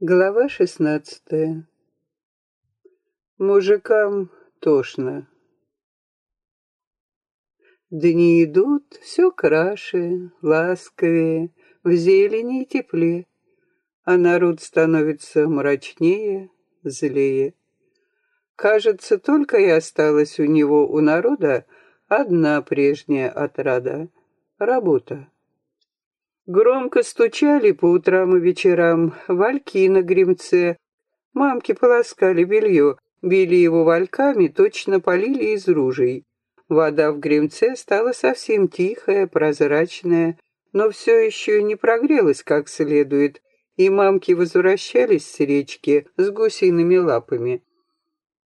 Глава шестнадцатая. Мужикам тошно. Дни идут все краше, ласковее, в зелени и тепле, а народ становится мрачнее, злее. Кажется, только и осталась у него, у народа, одна прежняя отрада — работа. Громко стучали по утрам и вечерам вальки на гремце. Мамки полоскали белье, били его вальками, точно полили из ружей. Вода в гремце стала совсем тихая, прозрачная, но все еще не прогрелась как следует, и мамки возвращались с речки с гусиными лапами.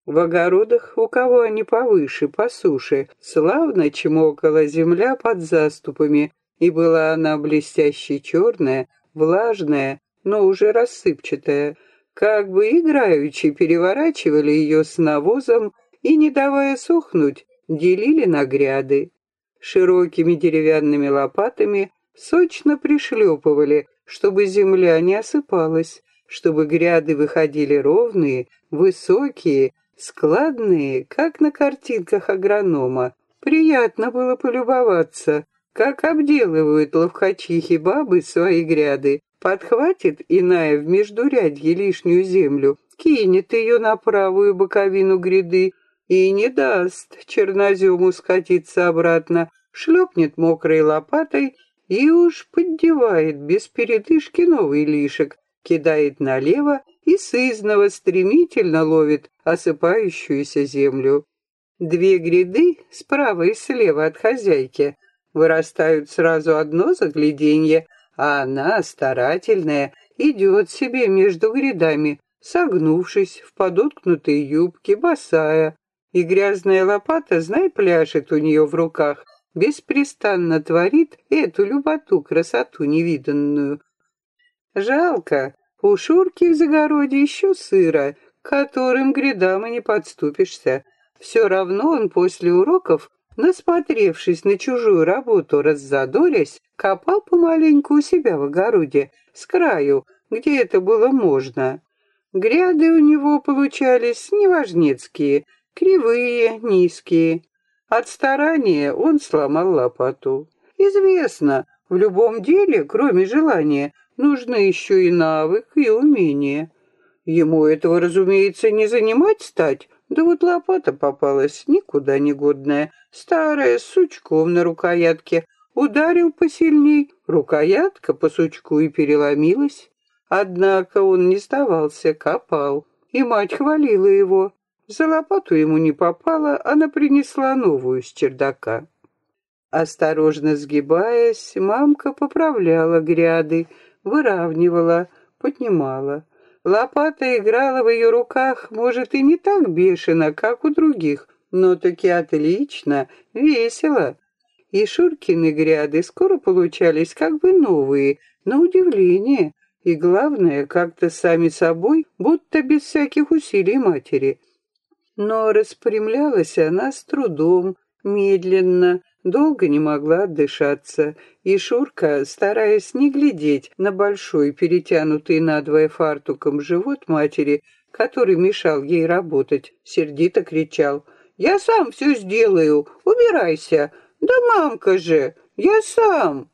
В огородах, у кого они повыше, по суше, славно чмокала земля под заступами, и была она блестяще черная, влажная, но уже рассыпчатая. Как бы играючи переворачивали ее с навозом и, не давая сохнуть, делили на гряды. Широкими деревянными лопатами сочно пришлепывали, чтобы земля не осыпалась, чтобы гряды выходили ровные, высокие, складные, как на картинках агронома. Приятно было полюбоваться, как обделывают ловкачихи бабы свои гряды, подхватит иная в междурядье лишнюю землю, кинет ее на правую боковину гряды и не даст чернозему скатиться обратно, шлепнет мокрой лопатой и уж поддевает без передышки новый лишек, кидает налево и сызново стремительно ловит осыпающуюся землю. Две гряды справа и слева от хозяйки вырастают сразу одно загляденье, а она, старательная, идет себе между грядами, согнувшись в подоткнутой юбке, босая, и грязная лопата, знай, пляшет у нее в руках, беспрестанно творит эту люботу, красоту невиданную. Жалко, у Шурки в загороде еще сыро, которым грядам и не подступишься. Все равно он после уроков насмотревшись на чужую работу, раззадорясь, копал помаленьку у себя в огороде, с краю, где это было можно. Гряды у него получались неважнецкие, кривые, низкие. От старания он сломал лопату. Известно, в любом деле, кроме желания, нужно еще и навык, и умение. Ему этого, разумеется, не занимать стать, да вот лопата попалась никуда не годная, старая, с сучком на рукоятке. Ударил посильней, рукоятка по сучку и переломилась. Однако он не сдавался, копал. И мать хвалила его. За лопату ему не попало, она принесла новую с чердака. Осторожно сгибаясь, мамка поправляла гряды, выравнивала, поднимала. Лопата играла в ее руках, может, и не так бешено, как у других, но таки отлично, весело. И Шуркины гряды скоро получались как бы новые, на удивление, и главное, как-то сами собой, будто без всяких усилий матери. Но распрямлялась она с трудом, медленно, долго не могла отдышаться, и Шурка, стараясь не глядеть на большой, перетянутый надвое фартуком живот матери, который мешал ей работать, сердито кричал «Я сам все сделаю, убирайся! Да мамка же, я сам!»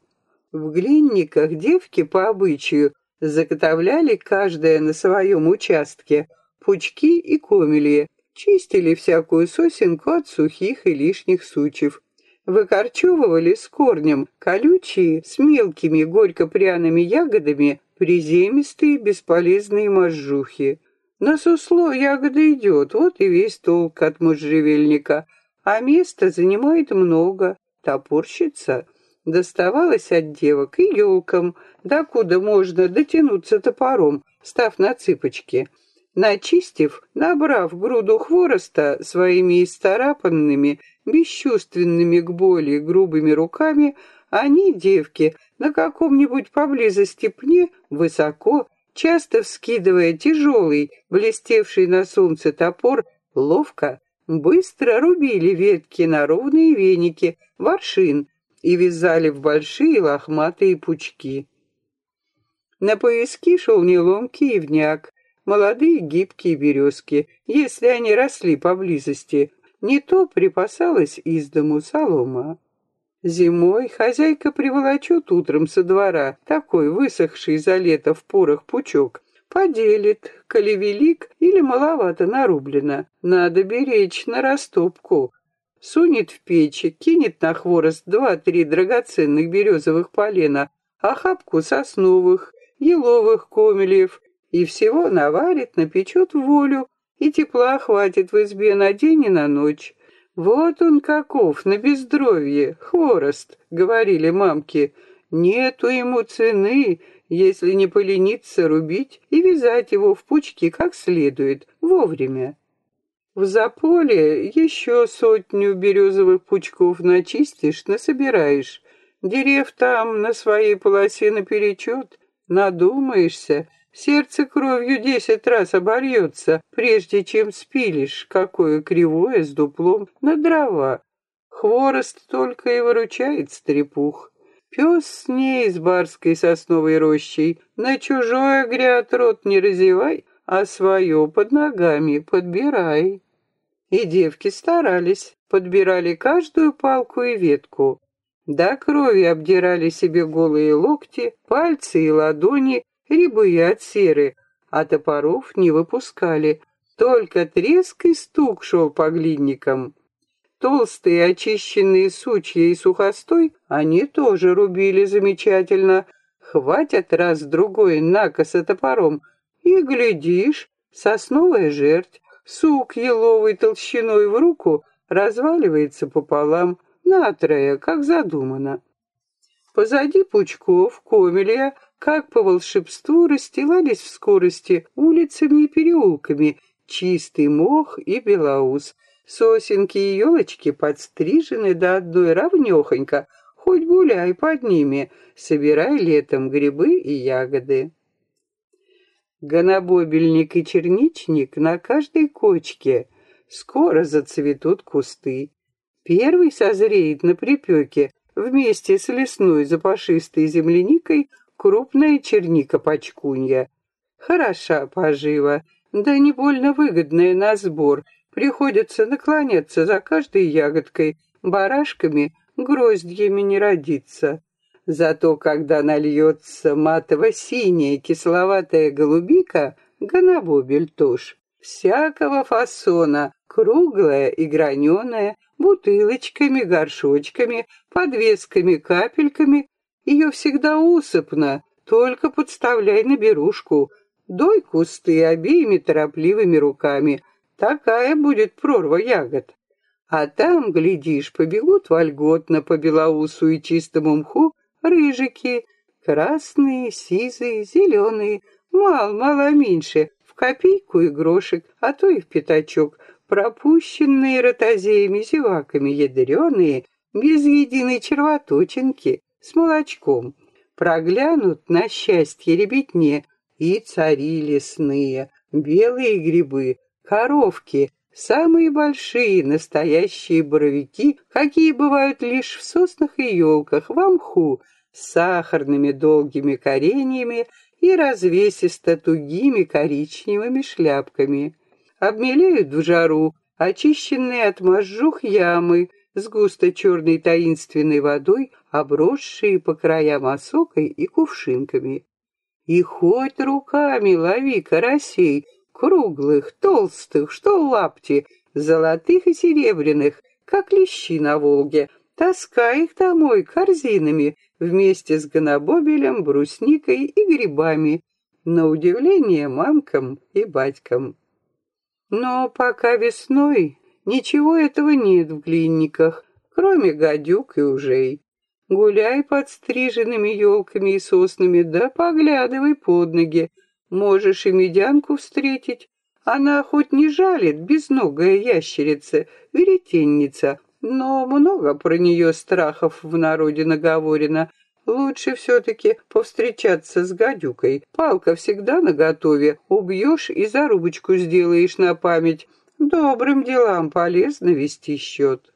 В глинниках девки по обычаю заготовляли каждая на своем участке пучки и комелья, чистили всякую сосенку от сухих и лишних сучьев, выкорчевывали с корнем колючие с мелкими горько-пряными ягодами приземистые бесполезные мозжухи. На сусло ягода идет, вот и весь толк от можжевельника, а места занимает много, топорщится. Доставалось от девок и елкам, докуда можно дотянуться топором, став на цыпочки — Начистив, набрав груду хвороста своими исцарапанными, бесчувственными к боли грубыми руками, они, девки, на каком-нибудь поблизости пне, высоко, часто вскидывая тяжелый, блестевший на солнце топор, ловко, быстро рубили ветки на ровные веники, воршин и вязали в большие лохматые пучки. На поиски шел неломкий ивняк, молодые гибкие березки, если они росли поблизости, не то припасалась из дому солома. Зимой хозяйка приволочет утром со двора такой высохший за лето в порох пучок, поделит, коли велик или маловато нарублено. Надо беречь на растопку. Сунет в печи, кинет на хворост два-три драгоценных березовых полена, охапку сосновых, еловых комелев и всего наварит, напечет волю, и тепла хватит в избе на день и на ночь. Вот он каков, на бездровье, хворост, говорили мамки. Нету ему цены, если не полениться рубить и вязать его в пучки как следует, вовремя. В заполе еще сотню березовых пучков начистишь, насобираешь. Дерев там на своей полосе наперечет, надумаешься, Сердце кровью десять раз обольется, прежде чем спилишь, какое кривое с дуплом на дрова. Хворост только и выручает стрепух. Пес с ней с барской сосновой рощей, на чужое гряд рот не разевай, а свое под ногами подбирай. И девки старались, подбирали каждую палку и ветку. До крови обдирали себе голые локти, пальцы и ладони, рябые от серы, а топоров не выпускали. Только треск и стук шел по глинникам. Толстые очищенные сучья и сухостой они тоже рубили замечательно. Хватят раз-другой накоса топором, и, глядишь, сосновая жерть, сук еловой толщиной в руку разваливается пополам, натрое, как задумано. Позади пучков, комелия, как по волшебству расстилались в скорости улицами и переулками чистый мох и белоус. Сосенки и елочки подстрижены до одной равнехонько, хоть гуляй под ними, собирай летом грибы и ягоды. Гонобобельник и черничник на каждой кочке. Скоро зацветут кусты. Первый созреет на припеке вместе с лесной запашистой земляникой крупная черника-почкунья. Хороша пожива, да не больно выгодная на сбор. Приходится наклоняться за каждой ягодкой, барашками, гроздьями не родится. Зато когда нальется матово-синяя кисловатая голубика, гонобобель тушь, всякого фасона, круглая и граненая, бутылочками, горшочками, подвесками, капельками ее всегда усыпно, только подставляй на берушку. Дой кусты обеими торопливыми руками. Такая будет прорва ягод. А там, глядишь, побегут вольготно по белоусу и чистому мху рыжики, красные, сизые, зеленые, мало-мало меньше, в копейку и грошек, а то и в пятачок, пропущенные ротозеями-зеваками, ядреные, без единой червоточинки с молочком. Проглянут на счастье ребятне и цари лесные, белые грибы, коровки, самые большие настоящие боровики, какие бывают лишь в соснах и елках, в мху, с сахарными долгими кореньями и развесисто-тугими коричневыми шляпками. Обмелеют в жару, очищенные от мозжух ямы, с густо черной таинственной водой, обросшие по краям осокой и кувшинками. И хоть руками лови карасей, круглых, толстых, что лапти, золотых и серебряных, как лещи на Волге, таскай их домой корзинами вместе с гонобобелем, брусникой и грибами, на удивление мамкам и батькам. Но пока весной Ничего этого нет в глинниках, кроме гадюк и ужей. Гуляй под стриженными елками и соснами, да поглядывай под ноги. Можешь и медянку встретить. Она хоть не жалит, безногая ящерица, веретенница, но много про нее страхов в народе наговорено. Лучше все-таки повстречаться с гадюкой. Палка всегда наготове, убьешь и зарубочку сделаешь на память. Добрым делам полезно вести счет.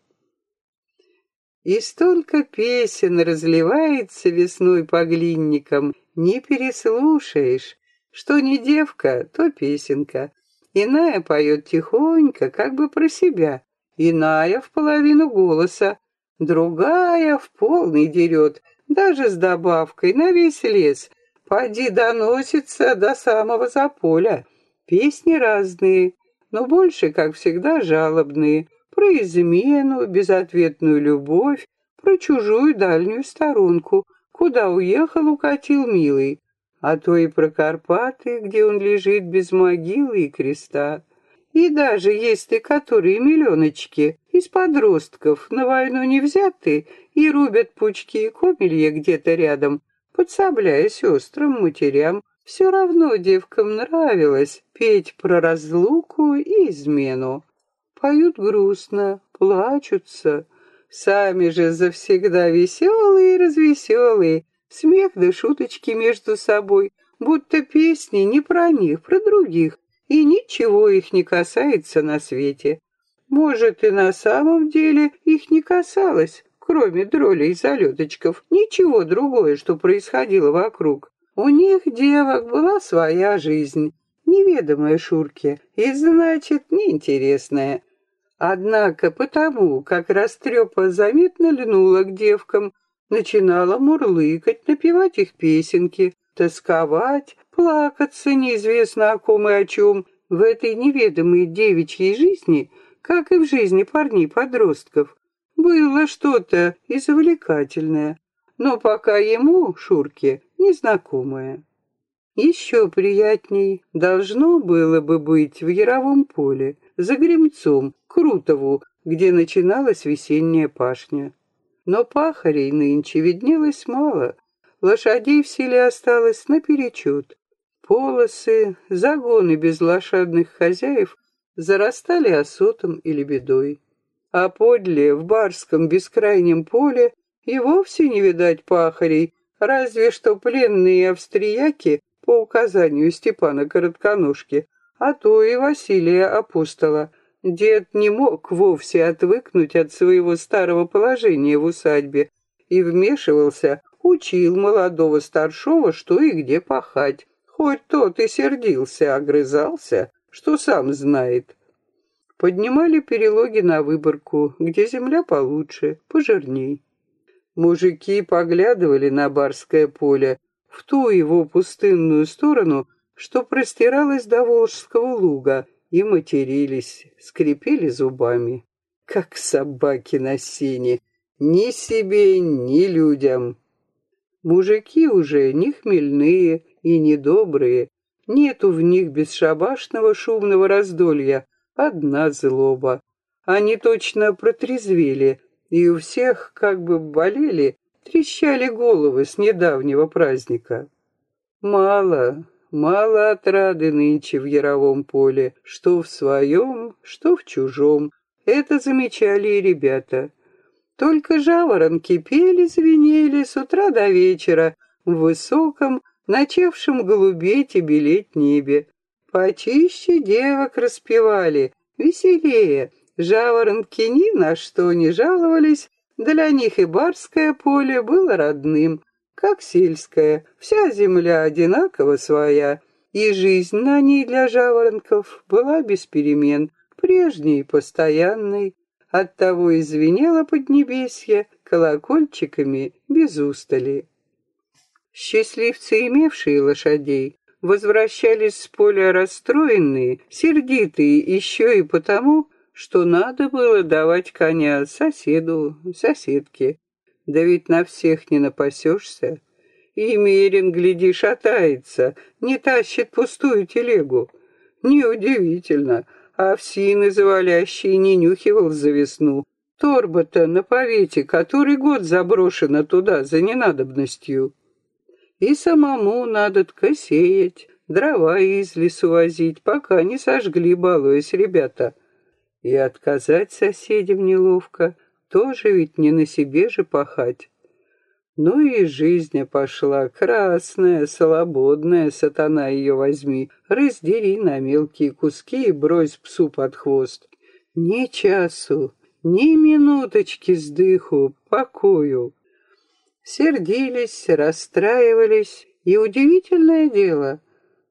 И столько песен разливается весной по глинникам, не переслушаешь. Что не девка, то песенка. Иная поет тихонько, как бы про себя, иная в половину голоса, другая в полный дерет, даже с добавкой на весь лес. Поди доносится до самого заполя. Песни разные, но больше, как всегда, жалобные. Про измену, безответную любовь, про чужую дальнюю сторонку, куда уехал, укатил милый а то и про Карпаты, где он лежит без могилы и креста. И даже есть и которые миллионочки из подростков на войну не взяты и рубят пучки и комелья где-то рядом, подсобляя сестрам, матерям, все равно девкам нравилось петь про разлуку и измену. Поют грустно, плачутся, сами же завсегда веселые и развеселые, Смех да шуточки между собой, будто песни не про них, про других, и ничего их не касается на свете. Может, и на самом деле их не касалось, кроме дролей и залеточков, ничего другое, что происходило вокруг. У них, девок, была своя жизнь, неведомая Шурке, и, значит, неинтересная. Однако потому, как растрепа заметно льнула к девкам, начинала мурлыкать, напевать их песенки, тосковать, плакаться неизвестно о ком и о чем в этой неведомой девичьей жизни, как и в жизни парней-подростков. Было что-то и завлекательное, но пока ему, Шурке, незнакомое. Еще приятней должно было бы быть в Яровом поле, за Гремцом, Крутову, где начиналась весенняя пашня. Но пахарей нынче виднелось мало, лошадей в селе осталось наперечет. Полосы, загоны без лошадных хозяев зарастали осотом или бедой. А подле, в барском бескрайнем поле, и вовсе не видать пахарей, разве что пленные австрияки по указанию Степана Коротконожки, а то и Василия Апостола, Дед не мог вовсе отвыкнуть от своего старого положения в усадьбе и вмешивался, учил молодого старшего, что и где пахать. Хоть тот и сердился, огрызался, что сам знает. Поднимали перелоги на выборку, где земля получше, пожирней. Мужики поглядывали на барское поле, в ту его пустынную сторону, что простиралась до Волжского луга, и матерились, скрипели зубами, как собаки на сене, ни себе, ни людям. Мужики уже не хмельные и не добрые, нету в них бесшабашного шумного раздолья, одна злоба. Они точно протрезвели, и у всех, как бы болели, трещали головы с недавнего праздника. Мало, Мало отрады нынче в яровом поле, что в своем, что в чужом. Это замечали и ребята. Только жаворонки пели, звенели с утра до вечера в высоком, начавшем голубеть и белеть небе. Почище девок распевали, веселее. Жаворонки ни на что не жаловались, для них и барское поле было родным. Как сельская, вся земля одинаково своя, и жизнь на ней для жаворонков была без перемен, прежней, постоянной, оттого и звенело поднебесье колокольчиками без устали. Счастливцы, имевшие лошадей, возвращались с поля расстроенные, сердитые еще и потому, что надо было давать коня соседу, соседке. Да ведь на всех не напасешься. И Мерин, гляди, шатается, не тащит пустую телегу. Неудивительно, овсины завалящие не нюхивал за весну. Торба-то на повете, который год заброшена туда за ненадобностью. И самому надо ткосеять, дрова из лесу возить, пока не сожгли, балуясь ребята. И отказать соседям неловко, тоже ведь не на себе же пахать. Ну и жизнь пошла, красная, свободная, сатана ее возьми, раздери на мелкие куски и брось псу под хвост. Ни часу, ни минуточки сдыху, покою. Сердились, расстраивались И удивительное дело,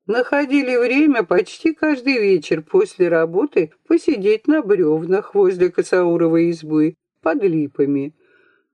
находили время почти каждый вечер после работы посидеть на бревнах возле косауровой избы под липами.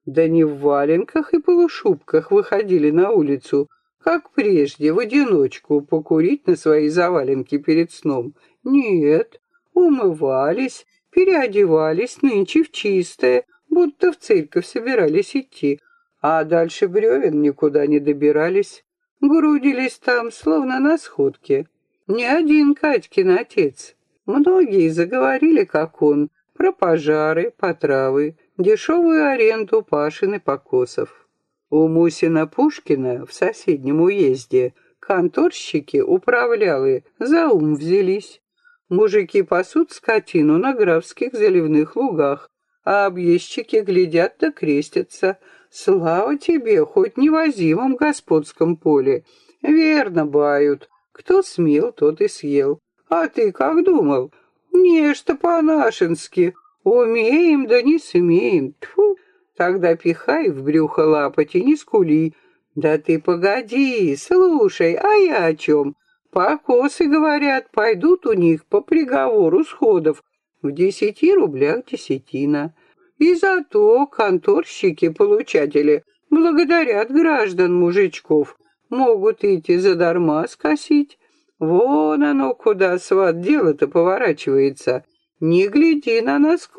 Да не в валенках и полушубках выходили на улицу, как прежде, в одиночку, покурить на свои заваленки перед сном. Нет, умывались, переодевались нынче в чистое, будто в церковь собирались идти, а дальше бревен никуда не добирались, грудились там, словно на сходке. Не один Катькин отец. Многие заговорили, как он, про пожары, потравы, дешевую аренду пашин и покосов. У Мусина Пушкина в соседнем уезде конторщики, управлялы, за ум взялись. Мужики пасут скотину на графских заливных лугах, а объездчики глядят да крестятся. Слава тебе, хоть невозимом господском поле. Верно бают. Кто смел, тот и съел. А ты как думал? Нечто по-нашенски. Умеем, да не смеем. Тьфу. Тогда пихай в брюхо лапоть и не скули. Да ты погоди, слушай, а я о чем? Покосы, говорят, пойдут у них по приговору сходов в десяти рублях десятина. И зато конторщики-получатели благодарят граждан мужичков, могут идти задарма скосить. Вон оно, куда сват дело-то поворачивается. Не гляди на нас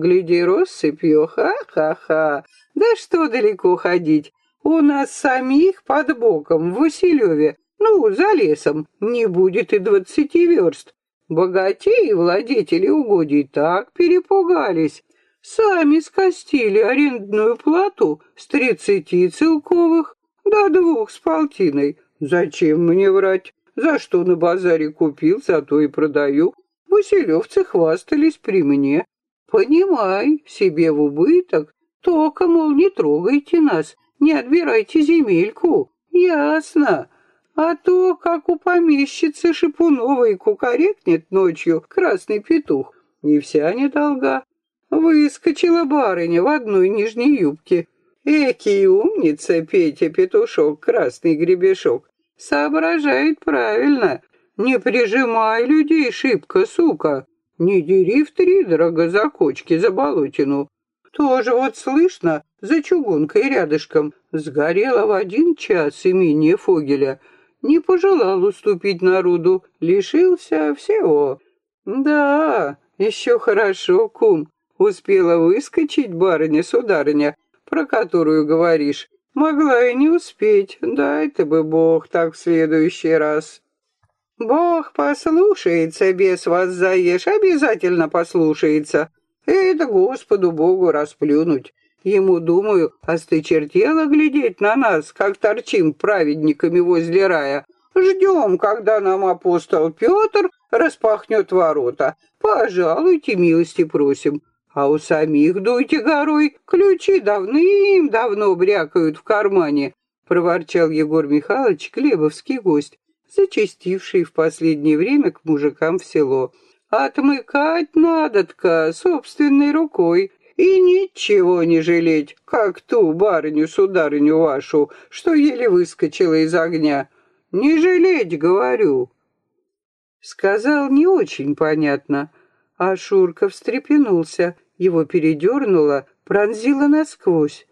гляди россыпью, ха-ха-ха. Да что далеко ходить, у нас самих под боком в Василеве ну, за лесом не будет и двадцати верст. Богатеи владетели угодий так перепугались. Сами скостили арендную плату с тридцати целковых до двух с полтиной. Зачем мне врать? За что на базаре купил, зато и продаю. Василевцы хвастались при мне. Понимай, себе в убыток, только, мол, не трогайте нас, не отбирайте земельку. Ясно. А то, как у помещицы Шипуновой кукарекнет ночью красный петух, не вся недолга. Выскочила барыня в одной нижней юбке. Эки умница Петя Петушок, красный гребешок. Соображает правильно. Не прижимай людей шибко, сука. Не дери в три дорого за кочки, за болотину. Тоже вот слышно, за чугункой рядышком, сгорела в один час имение Фогеля — не пожелал уступить народу, лишился всего. Да, еще хорошо, кум, успела выскочить барыня-сударыня, про которую говоришь. Могла и не успеть, дай-то бы Бог так в следующий раз. Бог послушается, без вас заешь, обязательно послушается. Это Господу Богу расплюнуть. Ему, думаю, остычертело глядеть на нас, как торчим праведниками возле рая. Ждем, когда нам апостол Петр распахнет ворота. Пожалуйте, милости просим. А у самих дуйте горой, ключи давным-давно брякают в кармане, проворчал Егор Михайлович, клебовский гость, зачастивший в последнее время к мужикам в село. Отмыкать надо-тка собственной рукой, и ничего не жалеть, как ту барыню-сударыню вашу, что еле выскочила из огня. Не жалеть, говорю. Сказал не очень понятно, а Шурка встрепенулся, его передернуло, пронзило насквозь.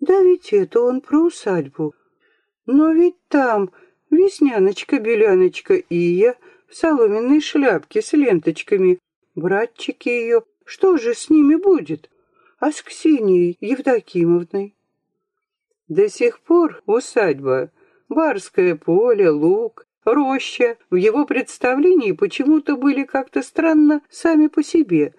Да ведь это он про усадьбу. Но ведь там Весняночка-беляночка Ия в соломенной шляпке с ленточками, братчики ее, что же с ними будет? А с Ксенией Евдокимовной. До сих пор усадьба, барское поле, луг, роща в его представлении почему-то были как-то странно сами по себе,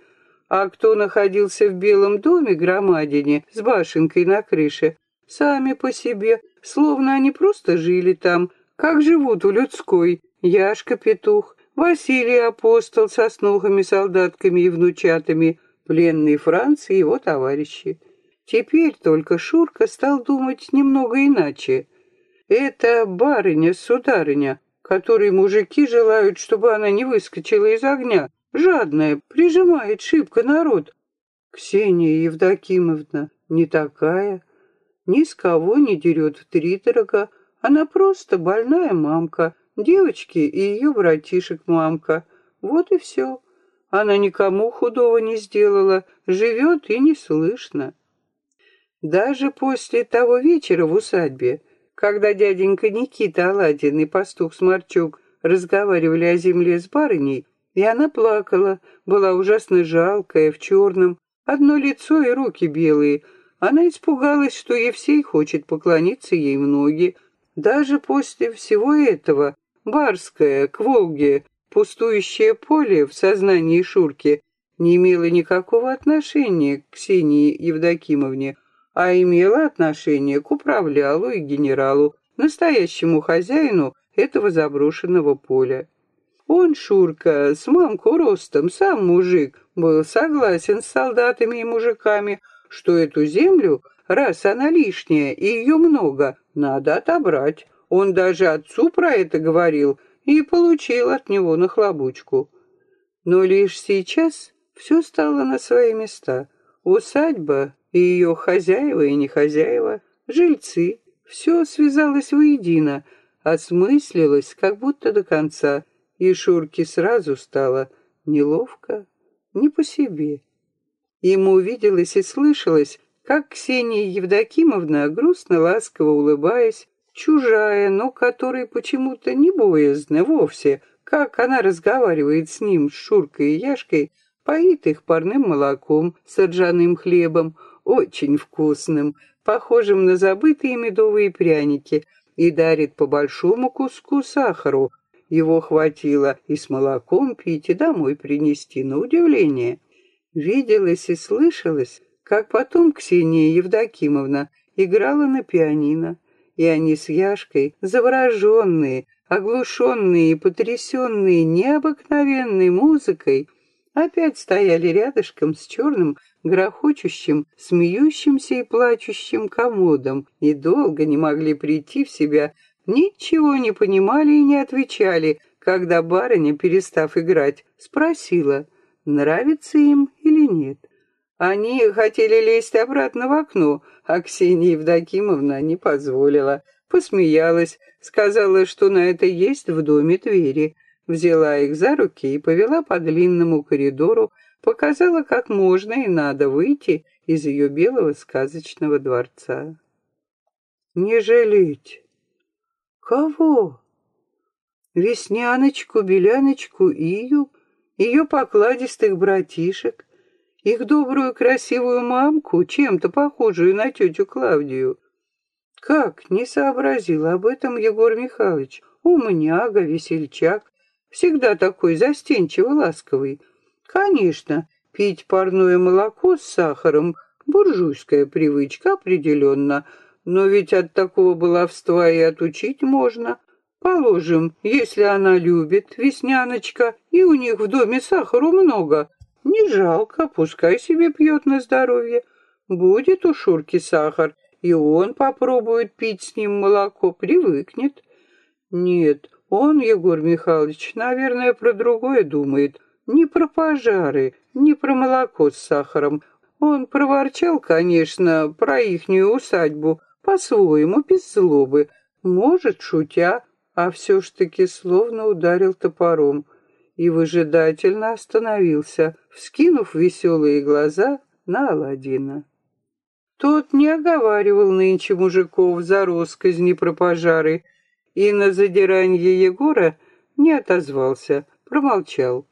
а кто находился в Белом доме громадине с башенкой на крыше, сами по себе, словно они просто жили там, как живут у людской, Яшка-петух, Василий апостол со снохами, солдатками и внучатами, пленный Франц и его товарищи. Теперь только Шурка стал думать немного иначе. Это барыня-сударыня, которой мужики желают, чтобы она не выскочила из огня, жадная, прижимает шибко народ. Ксения Евдокимовна не такая, ни с кого не дерет втридорога, Она просто больная мамка, девочки и ее братишек мамка. Вот и все. Она никому худого не сделала, живет и не слышно. Даже после того вечера в усадьбе, когда дяденька Никита Аладдин и пастух Сморчук разговаривали о земле с барыней, и она плакала, была ужасно жалкая, в черном, одно лицо и руки белые. Она испугалась, что Евсей хочет поклониться ей в ноги. Даже после всего этого Барское, к Волге, пустующее поле в сознании Шурки не имело никакого отношения к Ксении Евдокимовне, а имело отношение к управлялу и генералу, настоящему хозяину этого заброшенного поля. Он, Шурка, с мамку ростом, сам мужик, был согласен с солдатами и мужиками, что эту землю, раз она лишняя и ее много, надо отобрать. Он даже отцу про это говорил и получил от него нахлобучку. Но лишь сейчас все стало на свои места. Усадьба и ее хозяева и не хозяева, жильцы, все связалось воедино, осмыслилось как будто до конца, и Шурке сразу стало неловко, не по себе. Ему увиделось и слышалось, как Ксения Евдокимовна, грустно-ласково улыбаясь, чужая, но которой почему-то не боязно вовсе, как она разговаривает с ним, с Шуркой и Яшкой, поит их парным молоком с ржаным хлебом, очень вкусным, похожим на забытые медовые пряники, и дарит по большому куску сахару. Его хватило и с молоком пить, и домой принести, на удивление. Виделось и слышалось, как потом Ксения Евдокимовна играла на пианино, и они с Яшкой, завороженные, оглушенные и потрясенные необыкновенной музыкой, опять стояли рядышком с черным, грохочущим, смеющимся и плачущим комодом и долго не могли прийти в себя, ничего не понимали и не отвечали, когда барыня, перестав играть, спросила, нравится им или нет. Они хотели лезть обратно в окно, а Ксения Евдокимовна не позволила. Посмеялась, сказала, что на это есть в доме двери. Взяла их за руки и повела по длинному коридору, показала, как можно и надо выйти из ее белого сказочного дворца. Не жалеть. Кого? Весняночку, Беляночку, Ию, ее покладистых братишек, их добрую красивую мамку, чем-то похожую на тетю Клавдию. Как не сообразил об этом Егор Михайлович, умняга, весельчак, всегда такой застенчиво ласковый. Конечно, пить парное молоко с сахаром — буржуйская привычка определенно, но ведь от такого баловства и отучить можно. Положим, если она любит, Весняночка, и у них в доме сахару много, не жалко, пускай себе пьет на здоровье. Будет у Шурки сахар, и он попробует пить с ним молоко, привыкнет. Нет, он, Егор Михайлович, наверное, про другое думает. Не про пожары, не про молоко с сахаром. Он проворчал, конечно, про ихнюю усадьбу, по-своему, без злобы, может, шутя, а все ж таки словно ударил топором и выжидательно остановился, вскинув веселые глаза на Аладдина. Тот не оговаривал нынче мужиков за росказни про пожары и на задиранье Егора не отозвался, промолчал.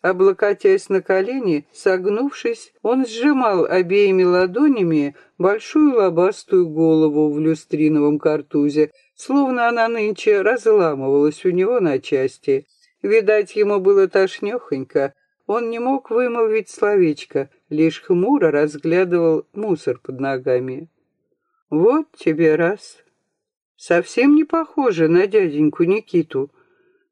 Облокотясь на колени, согнувшись, он сжимал обеими ладонями большую лобастую голову в люстриновом картузе, словно она нынче разламывалась у него на части. Видать, ему было тошнёхонько. Он не мог вымолвить словечко, лишь хмуро разглядывал мусор под ногами. «Вот тебе раз. Совсем не похоже на дяденьку Никиту.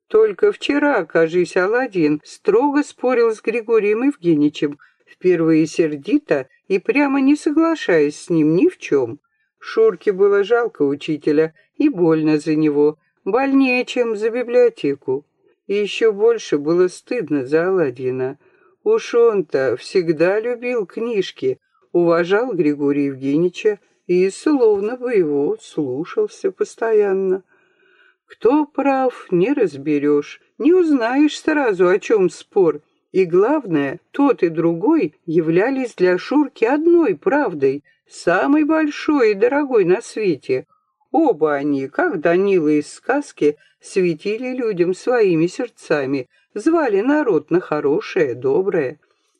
Только вчера, кажись, Аладдин строго спорил с Григорием Евгеньевичем, впервые сердито и прямо не соглашаясь с ним ни в чем. Шурке было жалко учителя и больно за него, больнее, чем за библиотеку. И еще больше было стыдно за Аладдина. Уж он-то всегда любил книжки, уважал Григория Евгеньевича и словно бы его слушался постоянно. Кто прав, не разберешь, не узнаешь сразу, о чем спор. И главное, тот и другой являлись для Шурки одной правдой, самой большой и дорогой на свете. Оба они, как Данила из сказки, светили людям своими сердцами, звали народ на хорошее, доброе.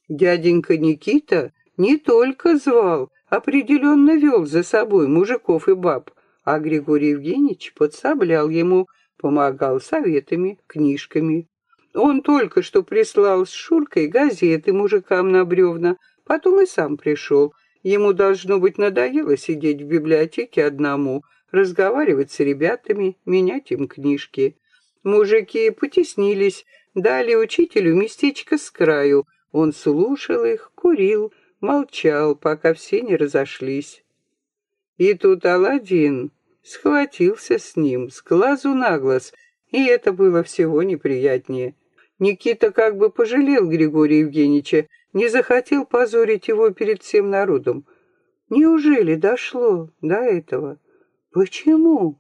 Дяденька Никита не только звал, определенно вел за собой мужиков и баб, а Григорий Евгеньевич подсоблял ему, помогал советами, книжками. Он только что прислал с Шуркой газеты мужикам на бревна, потом и сам пришел. Ему, должно быть, надоело сидеть в библиотеке одному, разговаривать с ребятами, менять им книжки. Мужики потеснились, дали учителю местечко с краю. Он слушал их, курил, молчал, пока все не разошлись. И тут Аладдин схватился с ним с глазу на глаз, и это было всего неприятнее. Никита как бы пожалел Григория Евгеньевича, не захотел позорить его перед всем народом. Неужели дошло до этого? Почему?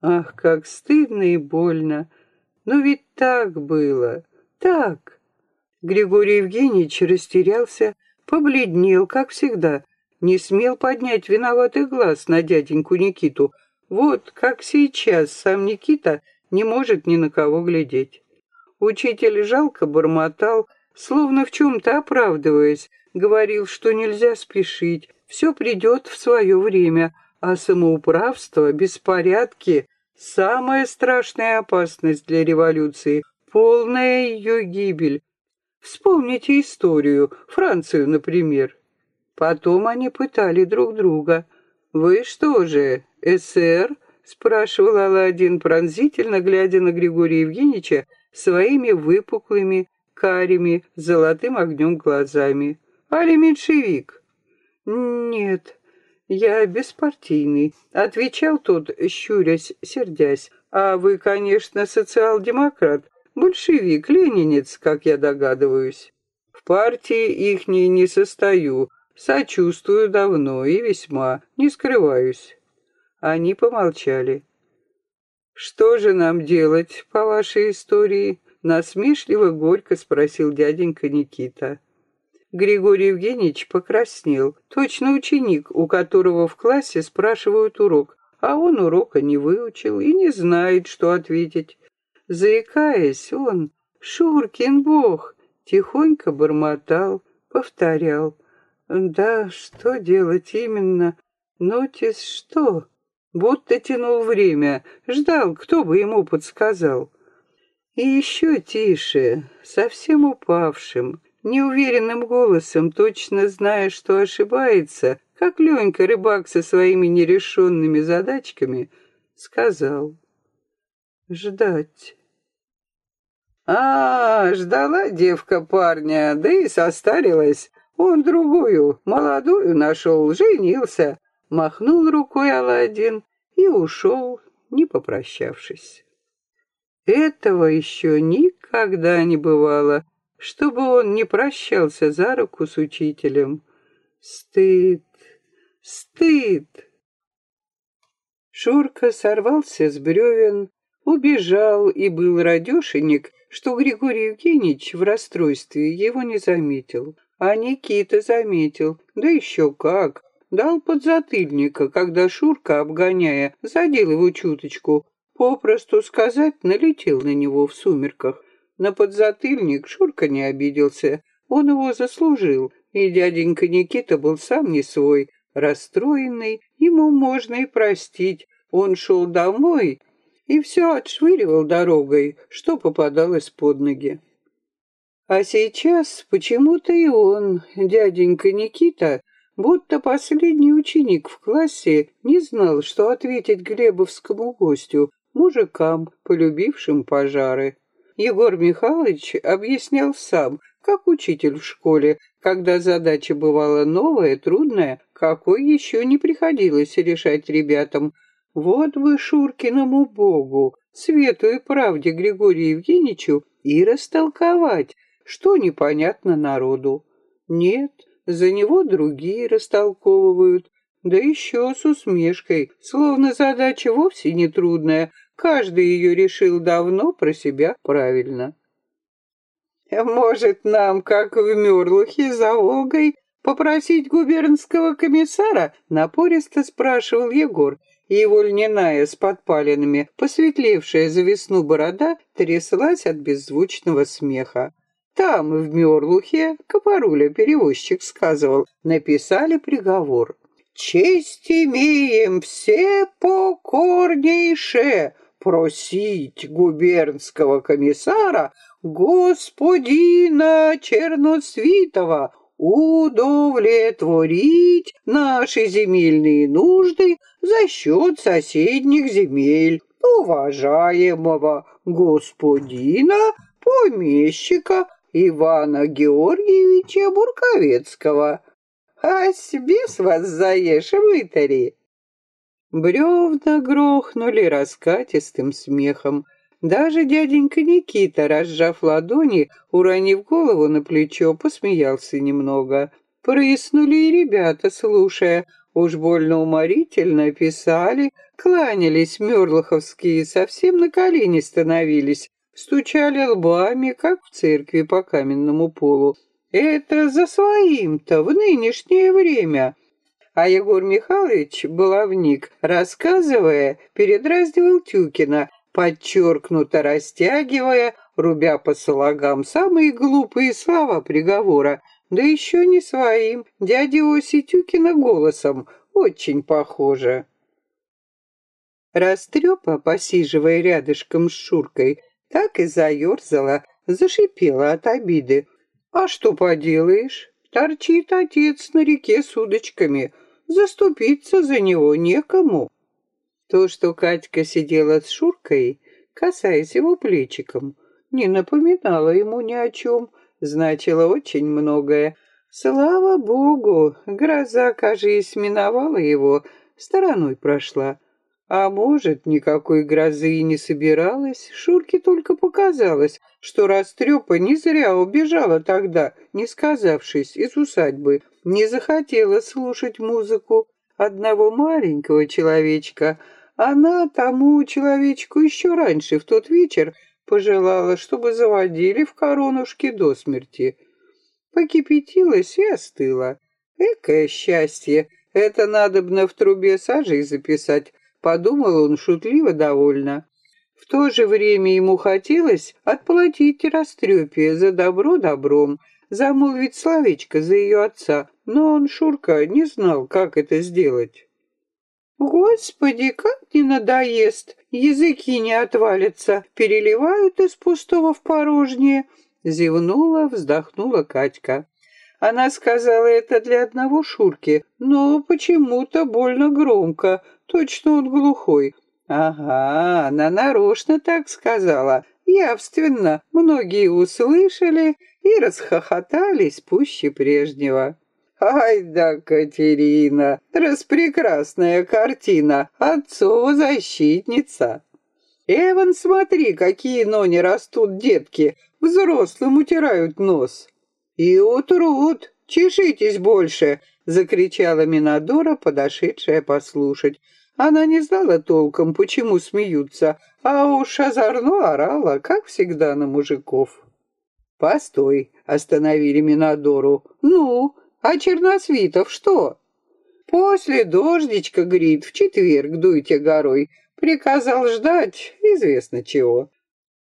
Ах, как стыдно и больно. Но ведь так было, так. Григорий Евгеньевич растерялся, побледнел, как всегда, не смел поднять виноватый глаз на дяденьку Никиту. Вот как сейчас сам Никита не может ни на кого глядеть. Учитель жалко бормотал, словно в чем-то оправдываясь, говорил, что нельзя спешить, все придет в свое время, а самоуправство, беспорядки — самая страшная опасность для революции, полная ее гибель, Вспомните историю, Францию, например. Потом они пытали друг друга. «Вы что же, СССР?» — спрашивал Аладдин, пронзительно глядя на Григория Евгеньевича своими выпуклыми, карими, золотым огнем глазами. «Али меньшевик?» «Нет, я беспартийный», — отвечал тот, щурясь, сердясь. «А вы, конечно, социал-демократ, Большевик, ленинец, как я догадываюсь. В партии ихней не состою, сочувствую давно и весьма, не скрываюсь. Они помолчали. «Что же нам делать, по вашей истории?» Насмешливо горько спросил дяденька Никита. Григорий Евгеньевич покраснел, точно ученик, у которого в классе спрашивают урок, а он урока не выучил и не знает, что ответить. Заикаясь, он, Шуркин бог, тихонько бормотал, повторял. Да, что делать именно? Нотис что? Будто тянул время, ждал, кто бы ему подсказал. И еще тише, совсем упавшим, неуверенным голосом, точно зная, что ошибается, как Ленька, рыбак со своими нерешенными задачками, сказал ждать. А, ждала девка парня, да и состарилась. Он другую, молодую нашел, женился. Махнул рукой Аладдин и ушел, не попрощавшись. Этого еще никогда не бывало, чтобы он не прощался за руку с учителем. Стыд, стыд. Шурка сорвался с бревен, Убежал и был радешенек, что Григорий Евгеньевич в расстройстве его не заметил. А Никита заметил, да еще как. Дал подзатыльника, когда Шурка, обгоняя, задел его чуточку. Попросту сказать, налетел на него в сумерках. На подзатыльник Шурка не обиделся, он его заслужил, и дяденька Никита был сам не свой, расстроенный, ему можно и простить. Он шел домой, и все отшвыривал дорогой, что попадалось под ноги. А сейчас почему-то и он, дяденька Никита, будто последний ученик в классе, не знал, что ответить глебовскому гостю, мужикам, полюбившим пожары. Егор Михайлович объяснял сам, как учитель в школе, когда задача бывала новая, трудная, какой еще не приходилось решать ребятам, вот бы Шуркиному богу, свету и правде Григорию Евгеньевичу и растолковать, что непонятно народу. Нет, за него другие растолковывают. Да еще с усмешкой, словно задача вовсе не трудная, каждый ее решил давно про себя правильно. «Может, нам, как в Мерлухе за Волгой, попросить губернского комиссара?» — напористо спрашивал Егор, его льняная с подпалинами, посветлевшая за весну борода, тряслась от беззвучного смеха. Там, в Мерлухе, Копоруля, перевозчик, сказывал, написали приговор. «Честь имеем все покорнейше просить губернского комиссара господина Черносвитова удовлетворить наши земельные нужды за счет соседних земель уважаемого господина помещика Ивана Георгиевича Бурковецкого. А бес вас заешь, вытари!» Бревна грохнули раскатистым смехом. Даже дяденька Никита, разжав ладони, уронив голову на плечо, посмеялся немного. Прыснули и ребята, слушая. Уж больно уморительно писали, кланялись мерлоховские, совсем на колени становились, стучали лбами, как в церкви по каменному полу. Это за своим-то в нынешнее время. А Егор Михайлович, баловник, рассказывая, передразнивал Тюкина, подчеркнуто растягивая, рубя по салагам самые глупые слова приговора, да еще не своим, дяди Оси Тюкина голосом, очень похоже. Растрепа, посиживая рядышком с Шуркой, так и заерзала, зашипела от обиды. А что поделаешь? Торчит отец на реке с удочками. Заступиться за него некому. То, что Катька сидела с Шуркой, касаясь его плечиком, не напоминало ему ни о чем, значило очень многое. Слава богу, гроза, кажись, миновала его, стороной прошла. А может, никакой грозы и не собиралась, Шурке только показалось, что Растрепа не зря убежала тогда, не сказавшись, из усадьбы, не захотела слушать музыку одного маленького человечка. Она тому человечку еще раньше, в тот вечер, пожелала, чтобы заводили в коронушке до смерти. Покипятилась и остыла. Экое счастье! Это надобно в трубе сажей записать, подумал он шутливо довольно. В то же время ему хотелось отплатить Растрепе за добро добром, замолвить словечко за ее отца, но он, Шурка, не знал, как это сделать. Господи, как не надоест, языки не отвалятся, переливают из пустого в порожнее, зевнула, вздохнула Катька. Она сказала это для одного Шурки, но почему-то больно громко, Точно он глухой. Ага, она нарочно так сказала. Явственно, многие услышали и расхохотались пуще прежнего. Ай да, Катерина, распрекрасная картина, отцова защитница. Эван, смотри, какие нони растут детки, взрослым утирают нос. И утрут, чешитесь больше, закричала Минадора, подошедшая послушать. Она не знала толком, почему смеются, а уж озорно орала, как всегда, на мужиков. «Постой», — остановили Минадору. «Ну, а Черносвитов что?» «После дождичка, грит, в четверг дуйте горой. Приказал ждать, известно чего».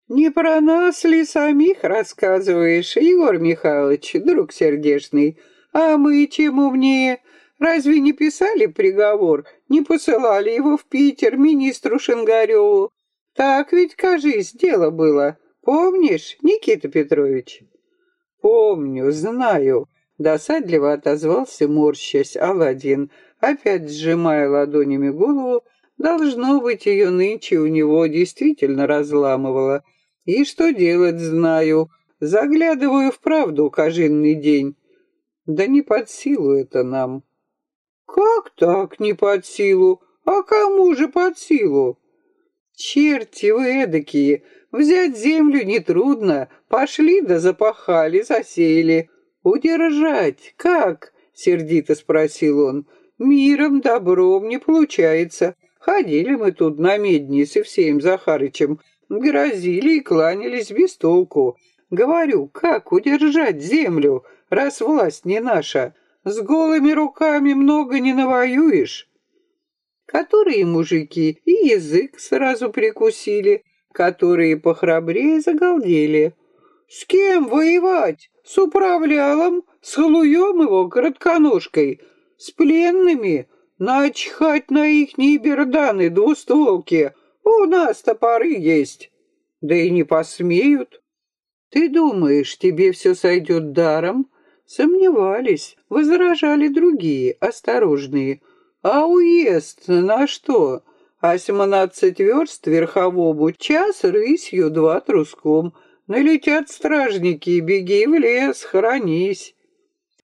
«Не про нас ли самих рассказываешь, Егор Михайлович, друг сердечный? А мы чем умнее? Разве не писали приговор, не посылали его в Питер министру Шингареву? Так ведь, кажись, дело было. Помнишь, Никита Петрович? Помню, знаю. Досадливо отозвался, морщась, Аладдин, опять сжимая ладонями голову, должно быть, ее нынче у него действительно разламывало. И что делать, знаю. Заглядываю в правду кожинный день. Да не под силу это нам. «Как так не под силу? А кому же под силу?» «Черти вы эдакие! Взять землю нетрудно. Пошли да запахали, засеяли. Удержать как?» — сердито спросил он. Миром, добром не получается. Ходили мы тут на медни с Евсеем Захарычем, грозили и кланялись без толку. Говорю, как удержать землю, раз власть не наша? С голыми руками много не навоюешь. Которые мужики и язык сразу прикусили, которые похрабрее загалдели. С кем воевать? С управлялом? С халуем его коротконожкой? С пленными? Начхать на ихние берданы двустволки. У нас топоры есть. Да и не посмеют. Ты думаешь, тебе все сойдет даром? Сомневались, возражали другие, осторожные. А уезд на что? Осьмнадцать верст верховому, час рысью, два труском. Налетят стражники, беги в лес, хранись.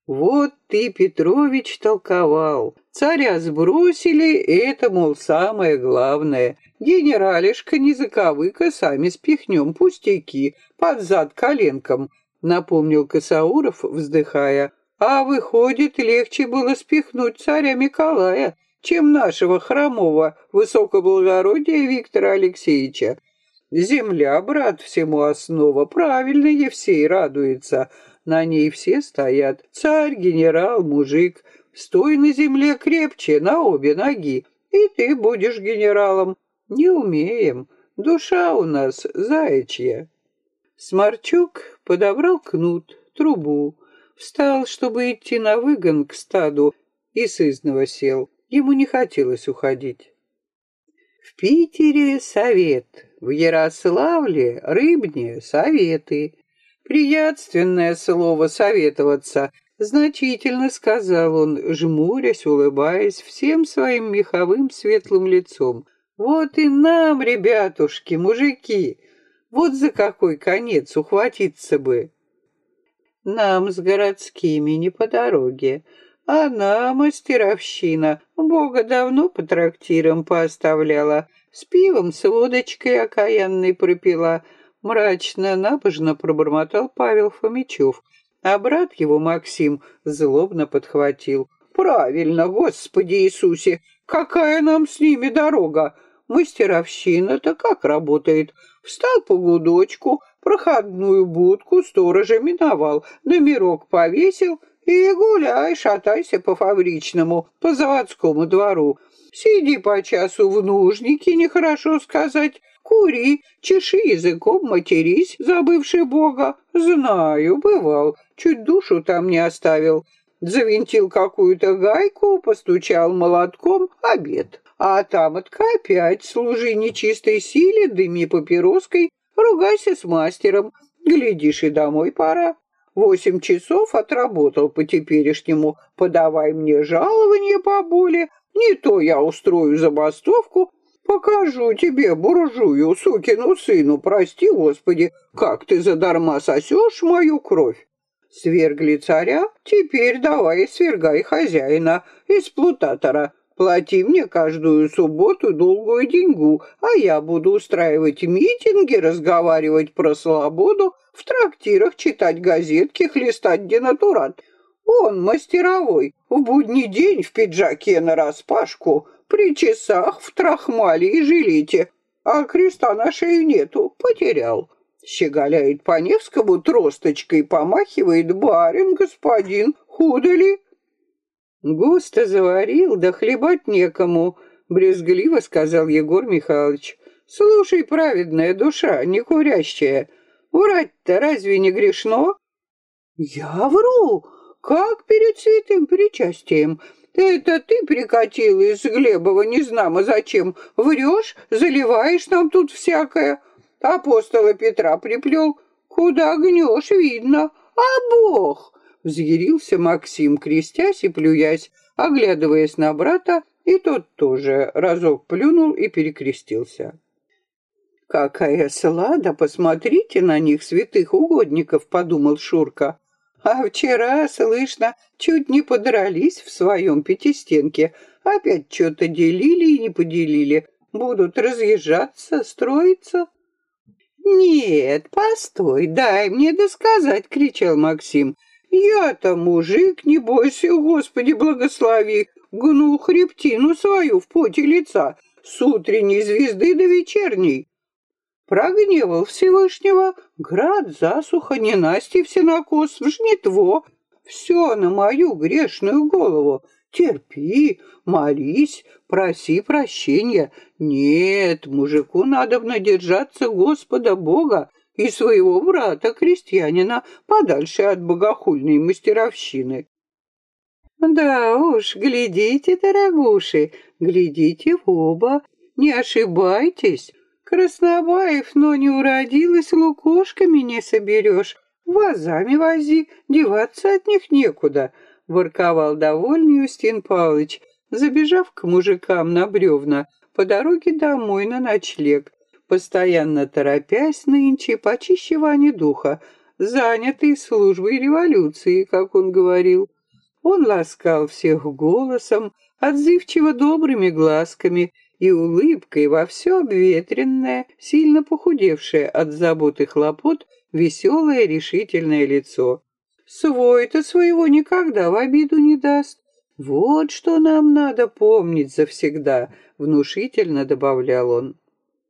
Вот ты, Петрович, толковал. Царя сбросили, это, мол, самое главное. Генералишка не заковыка, сами спихнем пустяки, под зад коленком, напомнил Косауров, вздыхая. А выходит, легче было спихнуть царя Николая, чем нашего хромого высокоблагородия Виктора Алексеевича. Земля, брат, всему основа, правильно Евсей радуется, на ней все стоят. Царь, генерал, мужик. Стой на земле крепче, на обе ноги. И ты будешь генералом. Не умеем. Душа у нас заячья. Сморчук подобрал кнут, трубу, встал, чтобы идти на выгон к стаду, и сызново сел. Ему не хотелось уходить. В Питере совет, в Ярославле, Рыбне советы. «Приятственное слово советоваться», — значительно сказал он, жмурясь, улыбаясь всем своим меховым светлым лицом. «Вот и нам, ребятушки, мужики, вот за какой конец ухватиться бы!» «Нам с городскими не по дороге, она, мастеровщина, Бога давно по трактирам пооставляла, с пивом, с водочкой окаянной пропила, Мрачно, набожно пробормотал Павел Фомичев, а брат его, Максим, злобно подхватил. «Правильно, Господи Иисусе! Какая нам с ними дорога? Мастеровщина-то как работает? Встал по гудочку, проходную будку сторожа миновал, номерок повесил и гуляй, шатайся по фабричному, по заводскому двору. Сиди по часу в нужнике, нехорошо сказать, Кури, чеши языком, матерись, забывший Бога. Знаю, бывал, чуть душу там не оставил. Завинтил какую-то гайку, постучал молотком, обед. А тамотка опять служи нечистой силе, дыми папироской, ругайся с мастером. Глядишь, и домой пора. Восемь часов отработал по-теперешнему. Подавай мне жалование поболе. Не то я устрою забастовку, Покажу тебе, буржую, сукину сыну, прости, Господи, как ты задарма сосешь мою кровь. Свергли царя, теперь давай свергай хозяина, эксплуататора. Плати мне каждую субботу долгую деньгу, а я буду устраивать митинги, разговаривать про свободу, в трактирах читать газетки, хлестать денатурат. Он мастеровой, в будний день в пиджаке нараспашку, при часах, в трахмале и жилете, а креста на шею нету, потерял. Щеголяет по Невскому тросточкой, помахивает барин, господин, худо ли? Густо заварил, да хлебать некому, брезгливо сказал Егор Михайлович. Слушай, праведная душа, не курящая, врать-то разве не грешно? Я вру, как перед святым причастием, это ты прикатила из Глебова незнамо зачем. Врешь, заливаешь нам тут всякое. Апостола Петра приплел. Куда гнешь, видно. А Бог! Взъярился Максим, крестясь и плюясь, оглядываясь на брата, и тот тоже разок плюнул и перекрестился. «Какая слада! Посмотрите на них, святых угодников!» — подумал Шурка. А вчера, слышно, чуть не подрались в своем пятистенке. Опять что-то делили и не поделили. Будут разъезжаться, строиться. «Нет, постой, дай мне досказать!» — кричал Максим. «Я-то мужик, не бойся, Господи, благослови! гнул хребтину свою в поте лица с утренней звезды до вечерней. Прогневал Всевышнего, град, засуха, ненасти всенокос, жнитво, все на мою грешную голову. Терпи, молись, проси прощения. Нет, мужику надо надержаться Господа Бога и своего брата-крестьянина подальше от богохульной мастеровщины. Да уж, глядите, дорогуши, глядите в оба, не ошибайтесь. Краснобаев, но не уродилась, лукошками не соберешь. Вазами вози, деваться от них некуда, — ворковал довольный Устин Павлович, забежав к мужикам на бревна по дороге домой на ночлег, постоянно торопясь нынче почище Вани духа, занятый службой революции, как он говорил. Он ласкал всех голосом, отзывчиво добрыми глазками и улыбкой во все обветренное, сильно похудевшее от забот и хлопот, веселое решительное лицо. Свой-то своего никогда в обиду не даст. Вот что нам надо помнить завсегда, внушительно добавлял он.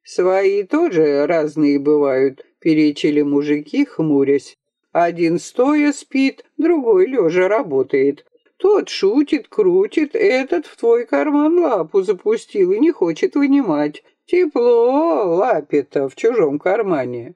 Свои тоже разные бывают, перечили мужики, хмурясь. Один стоя спит, другой лежа работает. Тот шутит, крутит, этот в твой карман лапу запустил и не хочет вынимать. Тепло лапе-то в чужом кармане.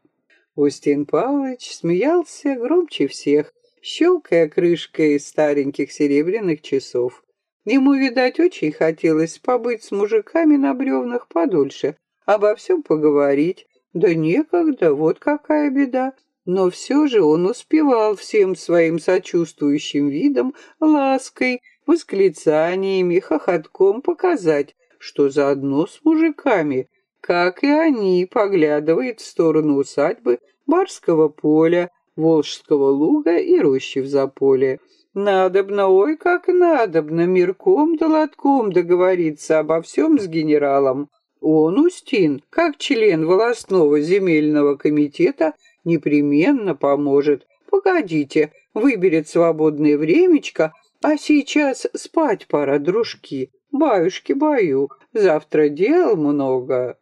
Устин Павлович смеялся громче всех, щелкая крышкой стареньких серебряных часов. Ему, видать, очень хотелось побыть с мужиками на бревнах подольше, обо всем поговорить. Да некогда, вот какая беда но все же он успевал всем своим сочувствующим видом, лаской, восклицаниями, хохотком показать, что заодно с мужиками, как и они, поглядывает в сторону усадьбы Барского поля, Волжского луга и рощи в заполе. Надобно, ой, как надобно, мирком да лотком договориться обо всем с генералом. Он, Устин, как член волостного земельного комитета, непременно поможет. Погодите, выберет свободное времечко, а сейчас спать пора, дружки. Баюшки, баю, завтра дел много.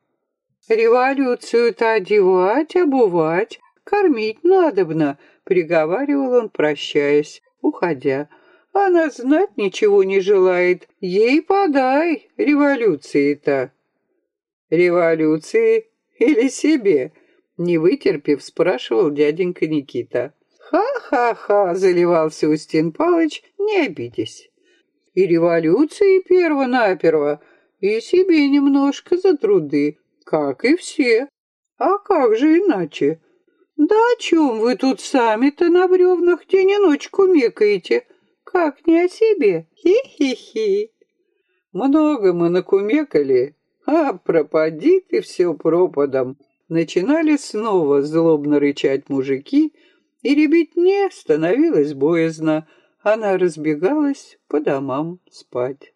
Революцию-то одевать, обувать, кормить надобно, приговаривал он, прощаясь, уходя. Она знать ничего не желает, ей подай революции-то. Революции или себе? Не вытерпев, спрашивал дяденька Никита. «Ха-ха-ха!» — заливался Устин Палыч, не обидясь. «И революции перво-наперво, и себе немножко за труды, как и все. А как же иначе? Да о чем вы тут сами-то на бревнах день и ночь кумекаете? Как не о себе? Хи-хи-хи!» Много мы накумекали, а пропади ты все пропадом. Начинали снова злобно рычать мужики, и ребятне становилось боязно. Она разбегалась по домам спать.